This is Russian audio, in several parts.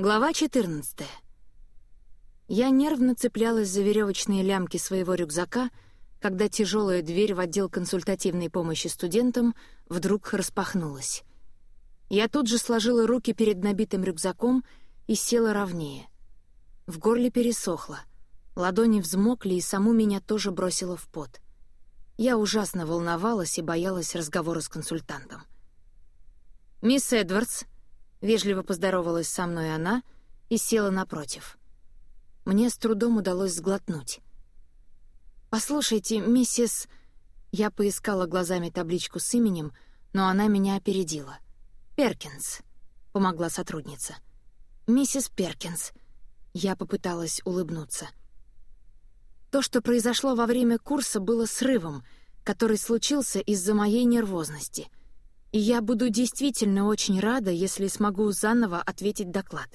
Глава 14. Я нервно цеплялась за веревочные лямки своего рюкзака, когда тяжелая дверь в отдел консультативной помощи студентам вдруг распахнулась. Я тут же сложила руки перед набитым рюкзаком и села ровнее. В горле пересохло. Ладони взмокли, и саму меня тоже бросило в пот. Я ужасно волновалась и боялась разговора с консультантом. «Мисс Эдвардс», Вежливо поздоровалась со мной она и села напротив. Мне с трудом удалось сглотнуть. «Послушайте, миссис...» Я поискала глазами табличку с именем, но она меня опередила. «Перкинс», — помогла сотрудница. «Миссис Перкинс». Я попыталась улыбнуться. То, что произошло во время курса, было срывом, который случился из-за моей нервозности — и я буду действительно очень рада, если смогу заново ответить доклад.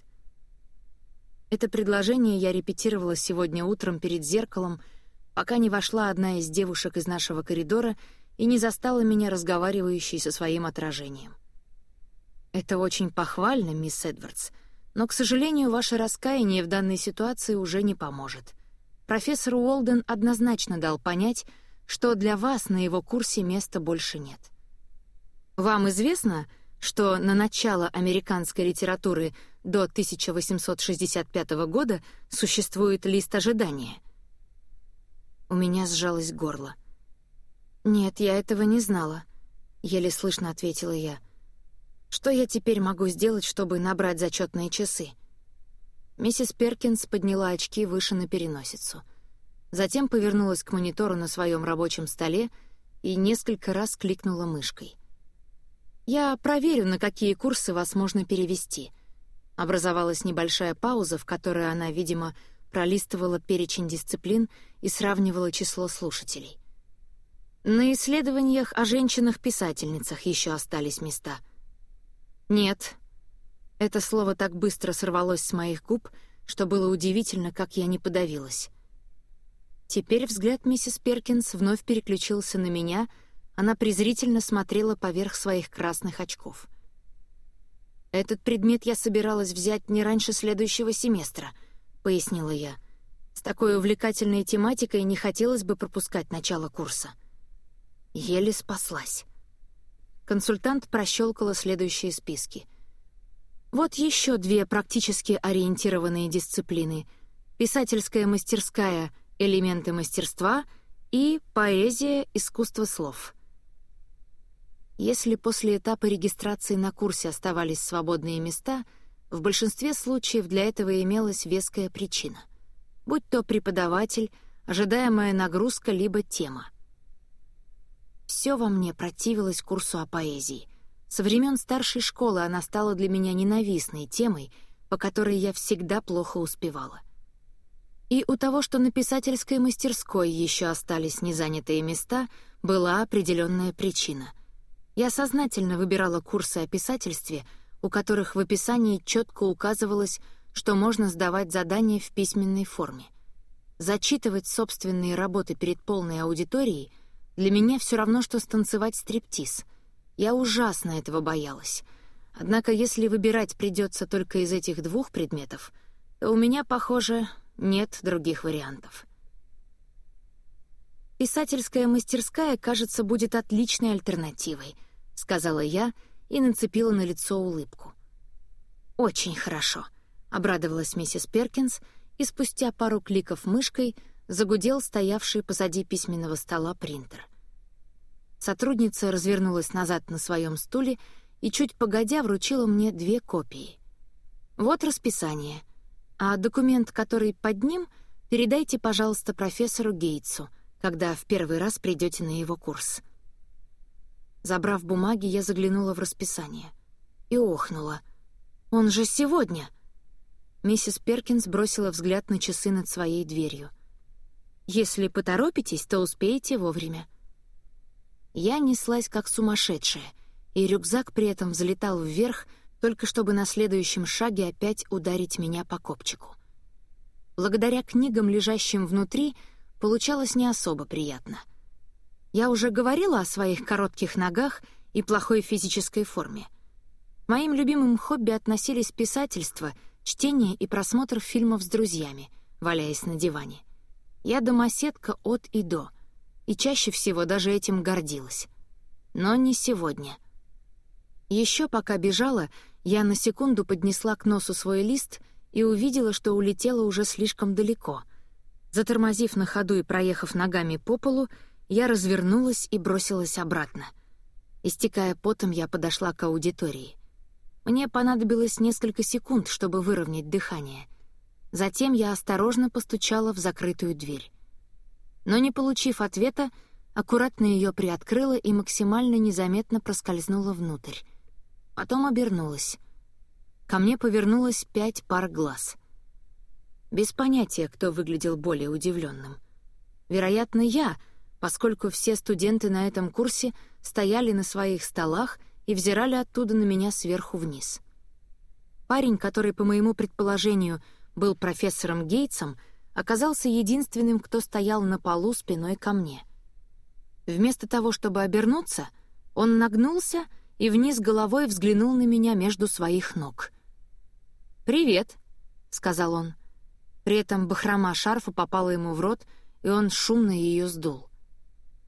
Это предложение я репетировала сегодня утром перед зеркалом, пока не вошла одна из девушек из нашего коридора и не застала меня разговаривающей со своим отражением. Это очень похвально, мисс Эдвардс, но, к сожалению, ваше раскаяние в данной ситуации уже не поможет. Профессор Уолден однозначно дал понять, что для вас на его курсе места больше нет. Вам известно, что на начало американской литературы до 1865 года существует лист ожидания? У меня сжалось горло. «Нет, я этого не знала», — еле слышно ответила я. «Что я теперь могу сделать, чтобы набрать зачетные часы?» Миссис Перкинс подняла очки выше на переносицу. Затем повернулась к монитору на своем рабочем столе и несколько раз кликнула мышкой — «Я проверю, на какие курсы вас можно перевести». Образовалась небольшая пауза, в которой она, видимо, пролистывала перечень дисциплин и сравнивала число слушателей. На исследованиях о женщинах-писательницах еще остались места. «Нет». Это слово так быстро сорвалось с моих губ, что было удивительно, как я не подавилась. Теперь взгляд миссис Перкинс вновь переключился на меня — она презрительно смотрела поверх своих красных очков. «Этот предмет я собиралась взять не раньше следующего семестра», — пояснила я. «С такой увлекательной тематикой не хотелось бы пропускать начало курса». Еле спаслась. Консультант прощелкала следующие списки. Вот еще две практически ориентированные дисциплины — писательская мастерская «Элементы мастерства» и «Поэзия. Искусство слов». Если после этапа регистрации на курсе оставались свободные места, в большинстве случаев для этого имелась веская причина. Будь то преподаватель, ожидаемая нагрузка, либо тема. Все во мне противилось курсу о поэзии. Со времен старшей школы она стала для меня ненавистной темой, по которой я всегда плохо успевала. И у того, что на писательской мастерской еще остались незанятые места, была определенная причина — я сознательно выбирала курсы о писательстве, у которых в описании четко указывалось, что можно сдавать задания в письменной форме. Зачитывать собственные работы перед полной аудиторией для меня все равно, что станцевать стриптиз. Я ужасно этого боялась. Однако если выбирать придется только из этих двух предметов, то у меня, похоже, нет других вариантов. Писательская мастерская, кажется, будет отличной альтернативой —— сказала я и нацепила на лицо улыбку. «Очень хорошо», — обрадовалась миссис Перкинс, и спустя пару кликов мышкой загудел стоявший позади письменного стола принтер. Сотрудница развернулась назад на своем стуле и чуть погодя вручила мне две копии. «Вот расписание, а документ, который под ним, передайте, пожалуйста, профессору Гейтсу, когда в первый раз придете на его курс». Забрав бумаги, я заглянула в расписание. И охнула. «Он же сегодня!» Миссис Перкинс бросила взгляд на часы над своей дверью. «Если поторопитесь, то успеете вовремя». Я неслась как сумасшедшая, и рюкзак при этом взлетал вверх, только чтобы на следующем шаге опять ударить меня по копчику. Благодаря книгам, лежащим внутри, получалось не особо приятно — я уже говорила о своих коротких ногах и плохой физической форме. Моим любимым хобби относились писательство, чтение и просмотр фильмов с друзьями, валяясь на диване. Я домоседка от и до, и чаще всего даже этим гордилась. Но не сегодня. Еще пока бежала, я на секунду поднесла к носу свой лист и увидела, что улетела уже слишком далеко. Затормозив на ходу и проехав ногами по полу, я развернулась и бросилась обратно. Истекая потом, я подошла к аудитории. Мне понадобилось несколько секунд, чтобы выровнять дыхание. Затем я осторожно постучала в закрытую дверь. Но не получив ответа, аккуратно ее приоткрыла и максимально незаметно проскользнула внутрь. Потом обернулась. Ко мне повернулось пять пар глаз. Без понятия, кто выглядел более удивленным. Вероятно, я, поскольку все студенты на этом курсе стояли на своих столах и взирали оттуда на меня сверху вниз. Парень, который, по моему предположению, был профессором Гейтсом, оказался единственным, кто стоял на полу спиной ко мне. Вместо того, чтобы обернуться, он нагнулся и вниз головой взглянул на меня между своих ног. «Привет», — сказал он. При этом бахрома шарфа попала ему в рот, и он шумно ее сдул.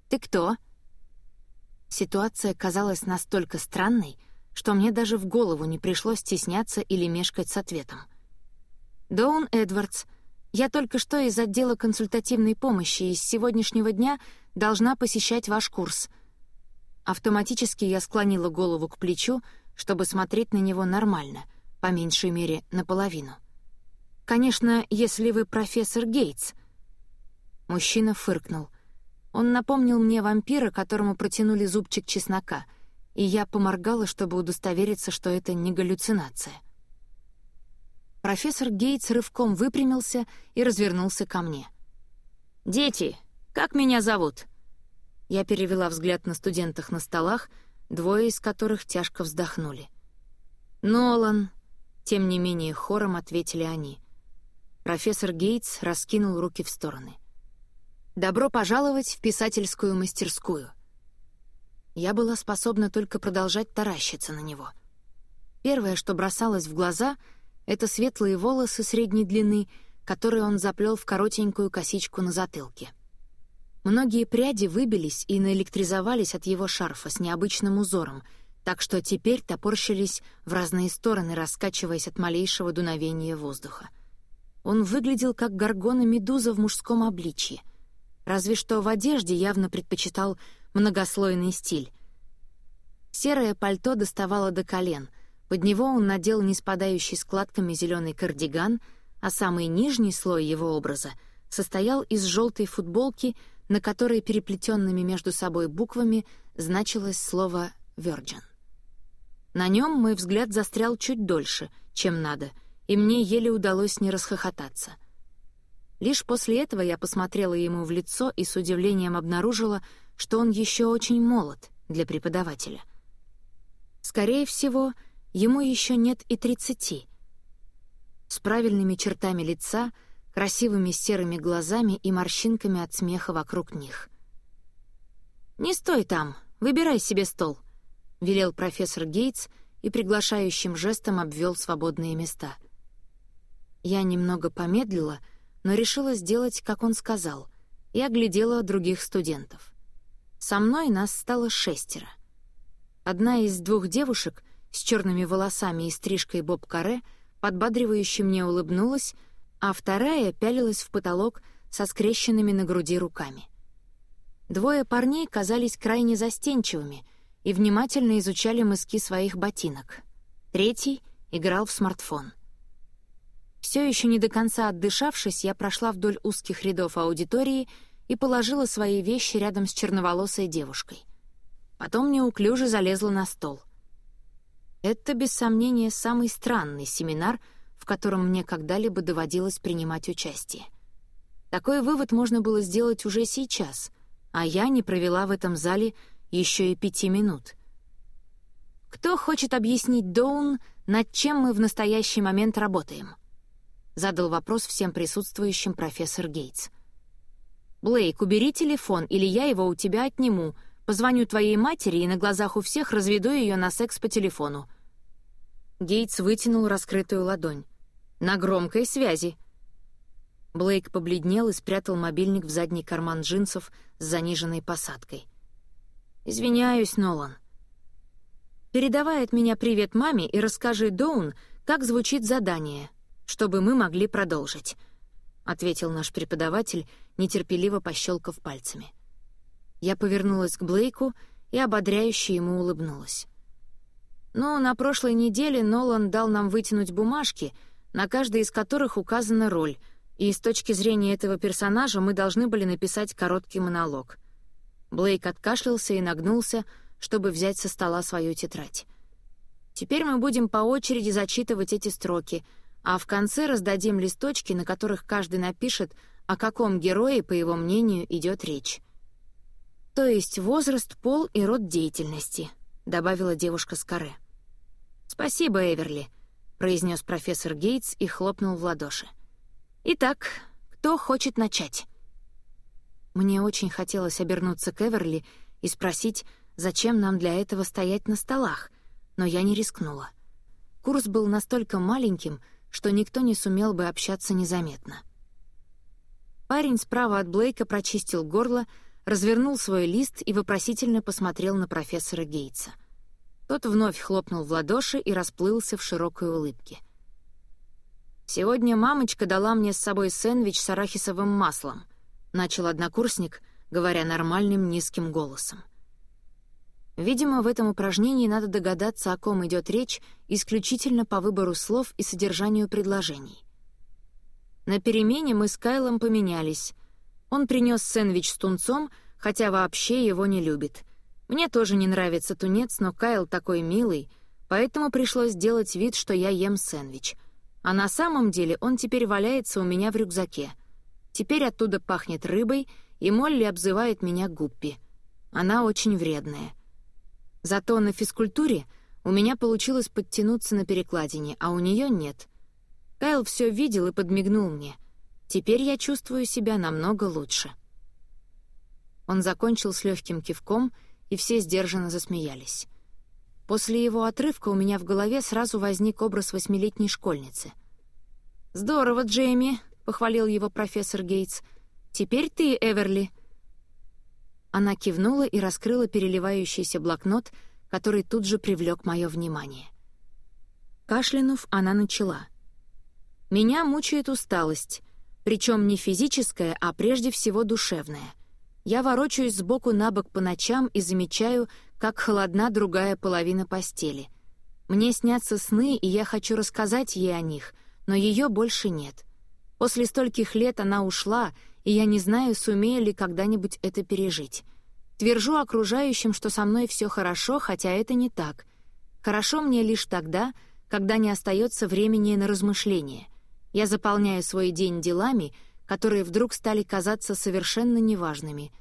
«Ты кто?» Ситуация казалась настолько странной, что мне даже в голову не пришло стесняться или мешкать с ответом. «Доун Эдвардс, я только что из отдела консультативной помощи и с сегодняшнего дня должна посещать ваш курс». Автоматически я склонила голову к плечу, чтобы смотреть на него нормально, по меньшей мере, наполовину. «Конечно, если вы профессор Гейтс». Мужчина фыркнул — он напомнил мне вампира, которому протянули зубчик чеснока, и я поморгала, чтобы удостовериться, что это не галлюцинация. Профессор Гейтс рывком выпрямился и развернулся ко мне. «Дети, как меня зовут?» Я перевела взгляд на студентах на столах, двое из которых тяжко вздохнули. «Нолан», — тем не менее хором ответили они. Профессор Гейтс раскинул руки в стороны — «Добро пожаловать в писательскую мастерскую». Я была способна только продолжать таращиться на него. Первое, что бросалось в глаза, — это светлые волосы средней длины, которые он заплел в коротенькую косичку на затылке. Многие пряди выбились и наэлектризовались от его шарфа с необычным узором, так что теперь топорщились в разные стороны, раскачиваясь от малейшего дуновения воздуха. Он выглядел как горгона-медуза в мужском обличье — разве что в одежде явно предпочитал многослойный стиль. Серое пальто доставало до колен, под него он надел не спадающий складками зеленый кардиган, а самый нижний слой его образа состоял из желтой футболки, на которой переплетенными между собой буквами значилось слово «Virgin». На нем мой взгляд застрял чуть дольше, чем надо, и мне еле удалось не расхохотаться — Лишь после этого я посмотрела ему в лицо и с удивлением обнаружила, что он еще очень молод для преподавателя. Скорее всего, ему еще нет и тридцати. С правильными чертами лица, красивыми серыми глазами и морщинками от смеха вокруг них. «Не стой там, выбирай себе стол», — велел профессор Гейтс и приглашающим жестом обвел свободные места. Я немного помедлила — но решила сделать, как он сказал, и оглядела других студентов. Со мной нас стало шестеро. Одна из двух девушек с черными волосами и стрижкой боб-каре подбадривающе мне улыбнулась, а вторая пялилась в потолок со скрещенными на груди руками. Двое парней казались крайне застенчивыми и внимательно изучали мыски своих ботинок. Третий играл в смартфон. Все еще не до конца отдышавшись, я прошла вдоль узких рядов аудитории и положила свои вещи рядом с черноволосой девушкой. Потом неуклюже залезла на стол. Это, без сомнения, самый странный семинар, в котором мне когда-либо доводилось принимать участие. Такой вывод можно было сделать уже сейчас, а я не провела в этом зале еще и пяти минут. Кто хочет объяснить Доун, над чем мы в настоящий момент работаем? — задал вопрос всем присутствующим профессор Гейтс. «Блейк, убери телефон, или я его у тебя отниму. Позвоню твоей матери и на глазах у всех разведу ее на секс по телефону». Гейтс вытянул раскрытую ладонь. «На громкой связи». Блейк побледнел и спрятал мобильник в задний карман джинсов с заниженной посадкой. «Извиняюсь, Нолан. Передавай от меня привет маме и расскажи Доун, как звучит задание, чтобы мы могли продолжить», — ответил наш преподаватель, нетерпеливо пощелкав пальцами. Я повернулась к Блейку и ободряюще ему улыбнулась. «Ну, на прошлой неделе Нолан дал нам вытянуть бумажки, на каждой из которых указана роль, и с точки зрения этого персонажа мы должны были написать короткий монолог». Блейк откашлялся и нагнулся, чтобы взять со стола свою тетрадь. «Теперь мы будем по очереди зачитывать эти строки, а в конце раздадим листочки, на которых каждый напишет, о каком герое, по его мнению, идет речь. «То есть возраст, пол и род деятельности», — добавила девушка с каре. «Спасибо, Эверли», — произнес профессор Гейтс и хлопнул в ладоши. «Итак, кто хочет начать?» Мне очень хотелось обернуться к Эверли и спросить, зачем нам для этого стоять на столах, но я не рискнула. Курс был настолько маленьким, что никто не сумел бы общаться незаметно. Парень справа от Блейка прочистил горло, развернул свой лист и вопросительно посмотрел на профессора Гейтса. Тот вновь хлопнул в ладоши и расплылся в широкой улыбке. «Сегодня мамочка дала мне с собой сэндвич с арахисовым маслом», — начал однокурсник, говоря нормальным низким голосом. Видимо, в этом упражнении надо догадаться, о ком идет речь, исключительно по выбору слов и содержанию предложений. На перемене мы с Кайлом поменялись — он принес сэндвич с тунцом, хотя вообще его не любит. Мне тоже не нравится тунец, но Кайл такой милый, поэтому пришлось сделать вид, что я ем сэндвич. А на самом деле он теперь валяется у меня в рюкзаке. Теперь оттуда пахнет рыбой, и Молли обзывает меня Гуппи. Она очень вредная. Зато на физкультуре у меня получилось подтянуться на перекладине, а у нее нет. Кайл все видел и подмигнул мне — Теперь я чувствую себя намного лучше». Он закончил с легким кивком, и все сдержанно засмеялись. После его отрывка у меня в голове сразу возник образ восьмилетней школьницы. «Здорово, Джейми», — похвалил его профессор Гейтс. «Теперь ты, Эверли». Она кивнула и раскрыла переливающийся блокнот, который тут же привлек мое внимание. Кашлянув, она начала. «Меня мучает усталость. Причем не физическое, а прежде всего душевное. Я ворочаюсь сбоку на бок по ночам и замечаю, как холодна другая половина постели. Мне снятся сны, и я хочу рассказать ей о них, но ее больше нет. После стольких лет она ушла, и я не знаю, сумею ли когда-нибудь это пережить. Твержу окружающим, что со мной все хорошо, хотя это не так. Хорошо мне лишь тогда, когда не остается времени на размышления — я заполняю свой день делами, которые вдруг стали казаться совершенно неважными.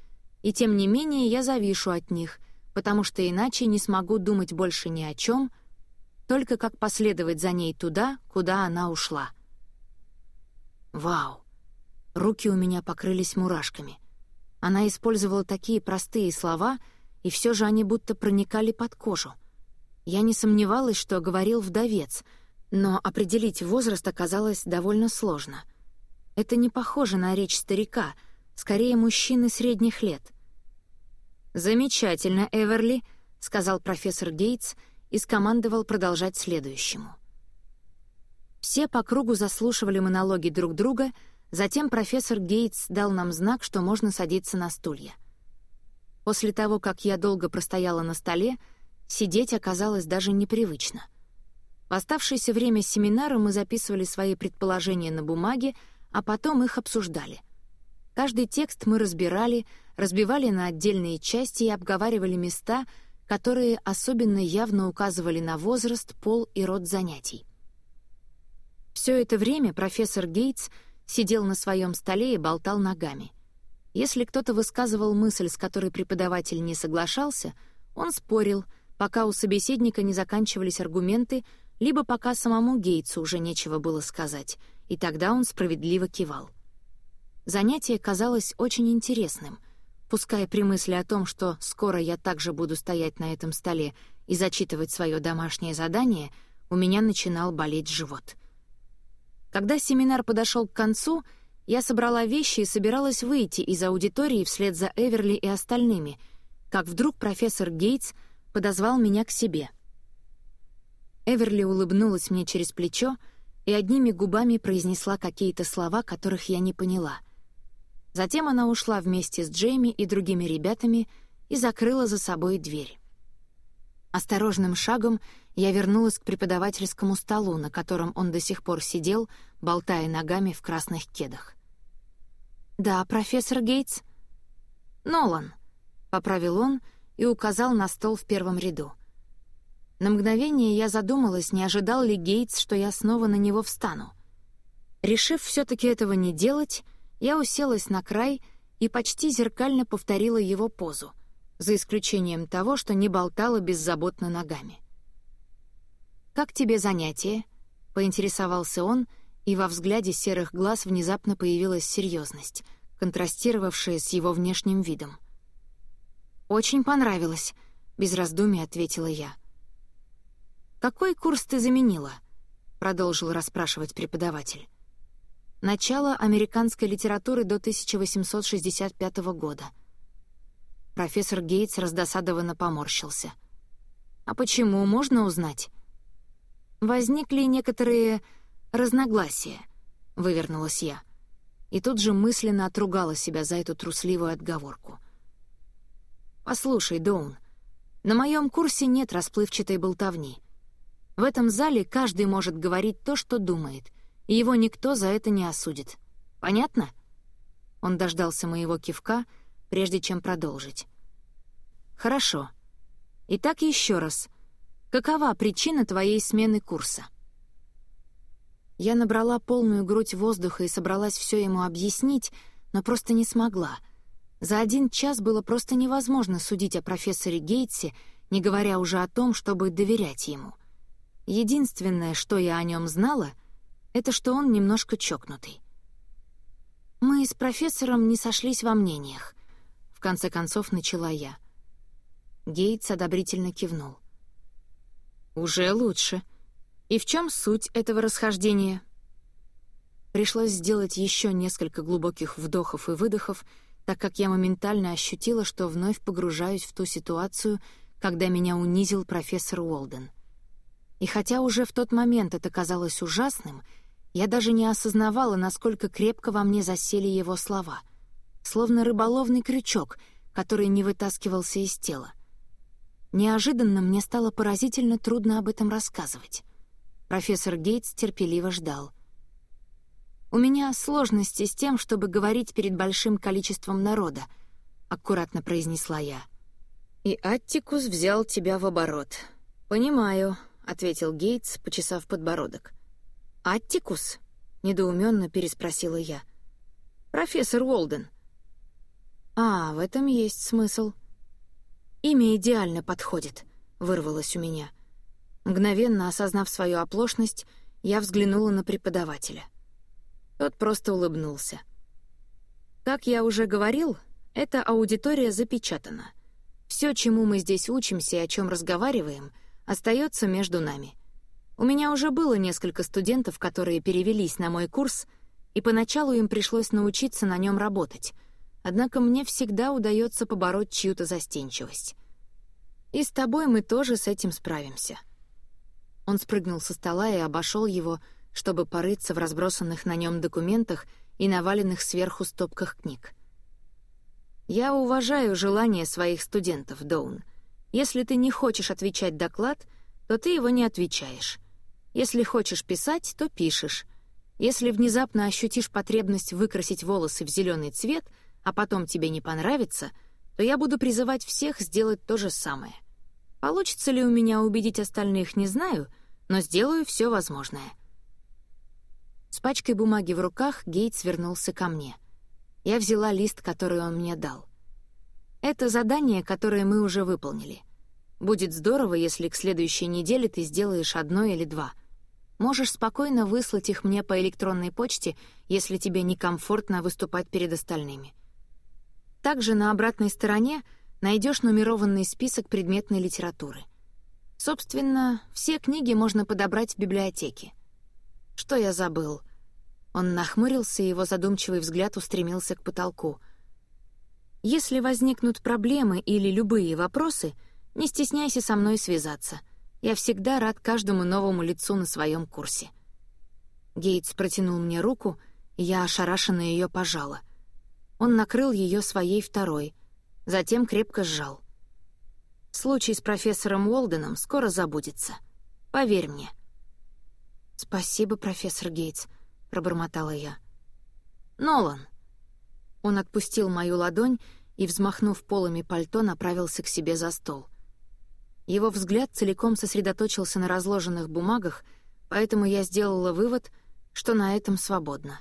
И тем не менее я завишу от них, потому что иначе не смогу думать больше ни о чем, только как последовать за ней туда, куда она ушла. Вау! Руки у меня покрылись мурашками. Она использовала такие простые слова, и все же они будто проникали под кожу. Я не сомневалась, что говорил вдовец — но определить возраст оказалось довольно сложно. Это не похоже на речь старика, скорее мужчины средних лет. «Замечательно, Эверли», — сказал профессор Гейтс и скомандовал продолжать следующему. Все по кругу заслушивали монологи друг друга, затем профессор Гейтс дал нам знак, что можно садиться на стулья. После того, как я долго простояла на столе, сидеть оказалось даже непривычно — в оставшееся время семинара мы записывали свои предположения на бумаге, а потом их обсуждали. Каждый текст мы разбирали, разбивали на отдельные части и обговаривали места, которые особенно явно указывали на возраст, пол и род занятий. Все это время профессор Гейтс сидел на своем столе и болтал ногами. Если кто-то высказывал мысль, с которой преподаватель не соглашался, он спорил, пока у собеседника не заканчивались аргументы, либо пока самому Гейтсу уже нечего было сказать, и тогда он справедливо кивал. Занятие казалось очень интересным, пускай при мысли о том, что скоро я также буду стоять на этом столе и зачитывать свое домашнее задание, у меня начинал болеть живот. Когда семинар подошел к концу, я собрала вещи и собиралась выйти из аудитории вслед за Эверли и остальными, как вдруг профессор Гейтс подозвал меня к себе. Эверли улыбнулась мне через плечо и одними губами произнесла какие-то слова, которых я не поняла. Затем она ушла вместе с Джейми и другими ребятами и закрыла за собой дверь. Осторожным шагом я вернулась к преподавательскому столу, на котором он до сих пор сидел, болтая ногами в красных кедах. «Да, профессор Гейтс?» «Нолан», — поправил он и указал на стол в первом ряду. На мгновение я задумалась, не ожидал ли Гейтс, что я снова на него встану. Решив все таки этого не делать, я уселась на край и почти зеркально повторила его позу — за исключением того, что не болтала беззаботно ногами. «Как тебе занятие?» — поинтересовался он, и во взгляде серых глаз внезапно появилась серьезность, контрастировавшая с его внешним видом. «Очень понравилось», — без раздумий ответила я. «Какой курс ты заменила?» — продолжил расспрашивать преподаватель. «Начало американской литературы до 1865 года», Профессор Гейтс раздосадованно поморщился. «А почему, можно узнать?» «Возникли некоторые разногласия», — вывернулась я. И тут же мысленно отругала себя за эту трусливую отговорку. «Послушай, Доун, на моем курсе нет расплывчатой болтовни. В этом зале каждый может говорить то, что думает, и его никто за это не осудит. Понятно?» Он дождался моего кивка — прежде чем продолжить. «Хорошо. Итак, еще раз. Какова причина твоей смены курса?» Я набрала полную грудь воздуха и собралась все ему объяснить, но просто не смогла. За один час было просто невозможно судить о профессоре Гейтсе, не говоря уже о том, чтобы доверять ему. Единственное, что я о нем знала, это что он немножко чокнутый. Мы с профессором не сошлись во мнениях конце концов начала я. Гейтс одобрительно кивнул. «Уже лучше. И в чем суть этого расхождения?» Пришлось сделать еще несколько глубоких вдохов и выдохов, так как я моментально ощутила, что вновь погружаюсь в ту ситуацию, когда меня унизил профессор Уолден. И хотя уже в тот момент это казалось ужасным, я даже не осознавала, насколько крепко во мне засели его слова — словно рыболовный крючок, который не вытаскивался из тела. Неожиданно мне стало поразительно трудно об этом рассказывать. Профессор Гейтс терпеливо ждал. «У меня сложности с тем, чтобы говорить перед большим количеством народа», — аккуратно произнесла я. «И Аттикус взял тебя в оборот». «Понимаю», — ответил Гейтс, почесав подбородок. «Аттикус?» — недоуменно переспросила я. «Профессор Уолден. «А, в этом есть смысл». «Имя идеально подходит», — вырвалось у меня. Мгновенно осознав свою оплошность, я взглянула на преподавателя. Тот просто улыбнулся. «Как я уже говорил, эта аудитория запечатана. Все, чему мы здесь учимся и о чем разговариваем, остается между нами. У меня уже было несколько студентов, которые перевелись на мой курс, и поначалу им пришлось научиться на нем работать — однако мне всегда удается побороть чью-то застенчивость. И с тобой мы тоже с этим справимся». Он спрыгнул со стола и обошел его, чтобы порыться в разбросанных на нем документах и наваленных сверху стопках книг. «Я уважаю желание своих студентов, Доун. Если ты не хочешь отвечать доклад, то ты его не отвечаешь. Если хочешь писать, то пишешь. Если внезапно ощутишь потребность выкрасить волосы в зеленый цвет — а потом тебе не понравится, то я буду призывать всех сделать то же самое. Получится ли у меня убедить остальных, не знаю, но сделаю все возможное». С пачкой бумаги в руках Гейтс вернулся ко мне. Я взяла лист, который он мне дал. «Это задание, которое мы уже выполнили. Будет здорово, если к следующей неделе ты сделаешь одно или два. Можешь спокойно выслать их мне по электронной почте, если тебе некомфортно выступать перед остальными. Также на обратной стороне найдешь нумерованный список предметной литературы. Собственно, все книги можно подобрать в библиотеке. Что я забыл? Он нахмурился, и его задумчивый взгляд устремился к потолку. «Если возникнут проблемы или любые вопросы, не стесняйся со мной связаться. Я всегда рад каждому новому лицу на своем курсе». Гейтс протянул мне руку, и я ошарашенно ее пожала. Он накрыл ее своей второй, затем крепко сжал. Случай с профессором Уолденом скоро забудется. Поверь мне. «Спасибо, профессор Гейтс», — пробормотала я. «Нолан!» Он отпустил мою ладонь и, взмахнув полами пальто, направился к себе за стол. Его взгляд целиком сосредоточился на разложенных бумагах, поэтому я сделала вывод, что на этом свободно.